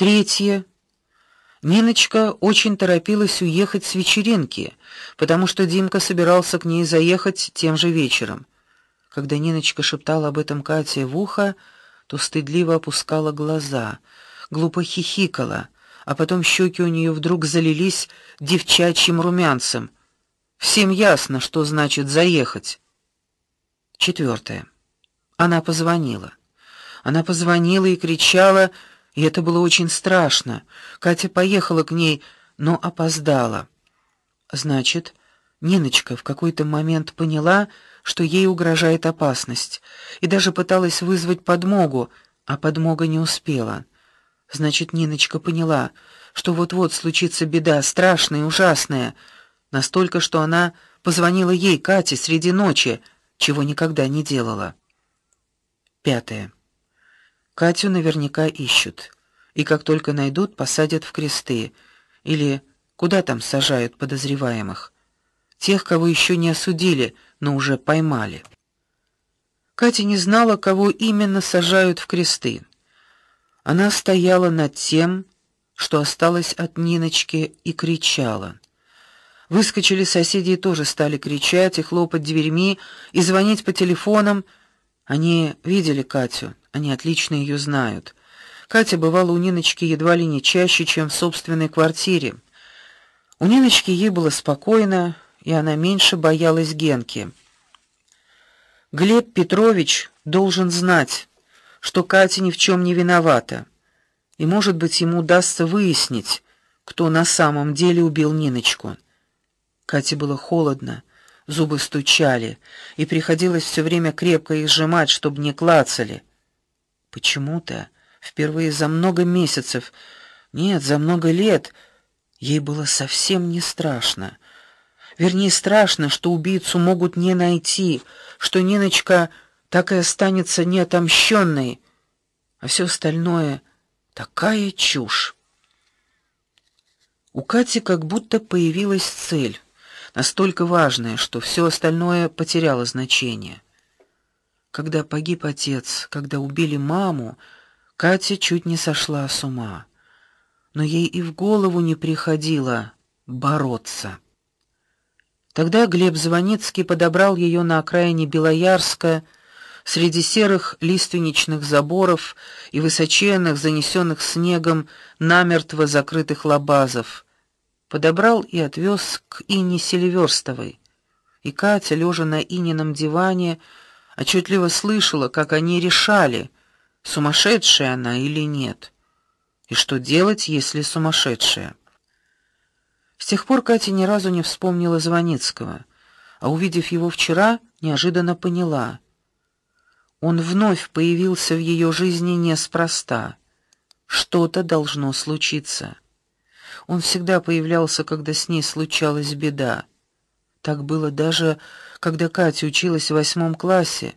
Третье. Ниночка очень торопилась уехать с вечеринки, потому что Димка собирался к ней заехать тем же вечером. Когда Ниночка шептала об этом Кате в ухо, то стыдливо опускала глаза, глупо хихикала, а потом щеки у нее вдруг залились девчачьим румянцем. Всем ясно, что значит заехать. Четвертое. Она позвонила. Она позвонила и кричала, и это было очень страшно. Катя поехала к ней, но опоздала. Значит, Ниночка в какой-то момент поняла, что ей угрожает опасность, и даже пыталась вызвать подмогу, а подмога не успела. Значит, Ниночка поняла, что вот-вот случится беда страшная и ужасная, настолько, что она позвонила ей, Кате, среди ночи, чего никогда не делала. Пятое. Катю наверняка ищут, и как только найдут, посадят в кресты или куда там сажают подозреваемых, тех, кого еще не осудили, но уже поймали. Катя не знала, кого именно сажают в кресты. Она стояла над тем, что осталось от Ниночки, и кричала. Выскочили соседи и тоже стали кричать и хлопать дверьми и звонить по телефонам. Они видели Катю. Они отлично ее знают. Катя бывала у Ниночки едва ли не чаще, чем в собственной квартире. У Ниночки ей было спокойно, и она меньше боялась Генки. Глеб Петрович должен знать, что Катя ни в чем не виновата. И, может быть, ему удастся выяснить, кто на самом деле убил Ниночку. Кате было холодно, зубы стучали, и приходилось все время крепко их сжимать, чтобы не клацали. Почему-то впервые за много месяцев, нет, за много лет, ей было совсем не страшно. Вернее, страшно, что убийцу могут не найти, что Ниночка так и останется неотомщенной, а все остальное такая чушь. У Кати как будто появилась цель, настолько важная, что все остальное потеряло значение. Когда погиб отец, когда убили маму, Катя чуть не сошла с ума. Но ей и в голову не приходило бороться. Тогда Глеб Звоницкий подобрал ее на окраине Белоярска, среди серых лиственничных заборов и высоченных, занесенных снегом, намертво закрытых лабазов. Подобрал и отвез к Инне Селиверстовой. И Катя, лежа на Инином диване, отчетливо слышала, как они решали, сумасшедшая она или нет. И что делать, если сумасшедшая? С тех пор Катя ни разу не вспомнила Звоницкого, а увидев его вчера, неожиданно поняла. Он вновь появился в ее жизни неспроста. Что-то должно случиться. Он всегда появлялся, когда с ней случалась беда. Так было даже когда Катя училась в восьмом классе,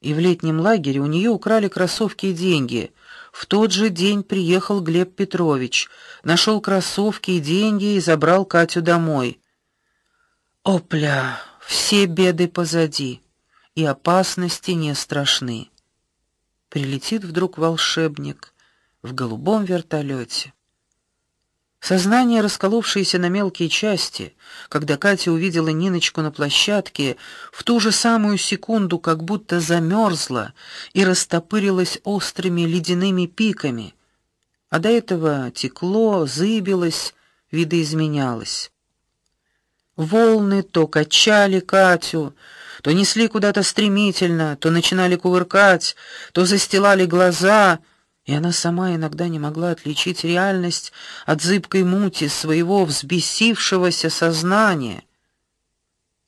и в летнем лагере у нее украли кроссовки и деньги. В тот же день приехал Глеб Петрович, нашел кроссовки и деньги и забрал Катю домой. Опля, все беды позади, и опасности не страшны. Прилетит вдруг волшебник в голубом вертолете. Сознание, расколовшееся на мелкие части, когда Катя увидела Ниночку на площадке, в ту же самую секунду как будто замерзло и растопырилось острыми ледяными пиками, а до этого текло, зыбилось, видоизменялось. Волны то качали Катю, то несли куда-то стремительно, то начинали кувыркать, то застилали глаза — и она сама иногда не могла отличить реальность от зыбкой мути своего взбесившегося сознания.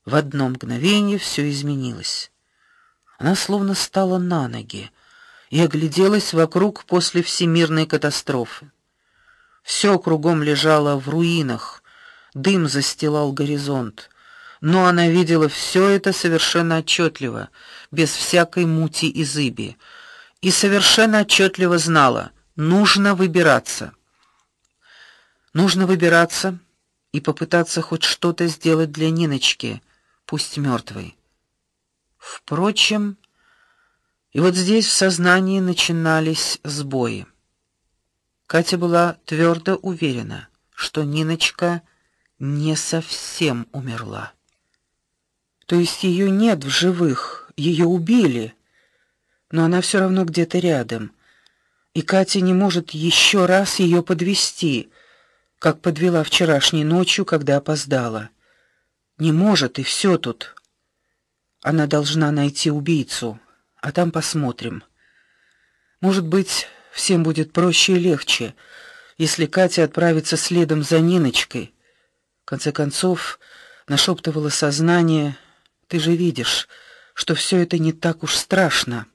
В одно мгновение все изменилось. Она словно стала на ноги и огляделась вокруг после всемирной катастрофы. Все кругом лежало в руинах, дым застилал горизонт, но она видела все это совершенно отчетливо, без всякой мути и зыби и совершенно отчетливо знала: нужно выбираться. Нужно выбираться и попытаться хоть что-то сделать для Ниночки, пусть мертвой. Впрочем, и вот здесь в сознании начинались сбои. Катя была твердо уверена, что Ниночка не совсем умерла. То есть ее нет в живых, ее убили. Но она все равно где-то рядом. И Катя не может еще раз ее подвести, как подвела вчерашней ночью, когда опоздала. Не может, и все тут. Она должна найти убийцу, а там посмотрим. Может быть, всем будет проще и легче, если Катя отправится следом за Ниночкой. В конце концов, нашептывало сознание: "Ты же видишь, что все это не так уж страшно".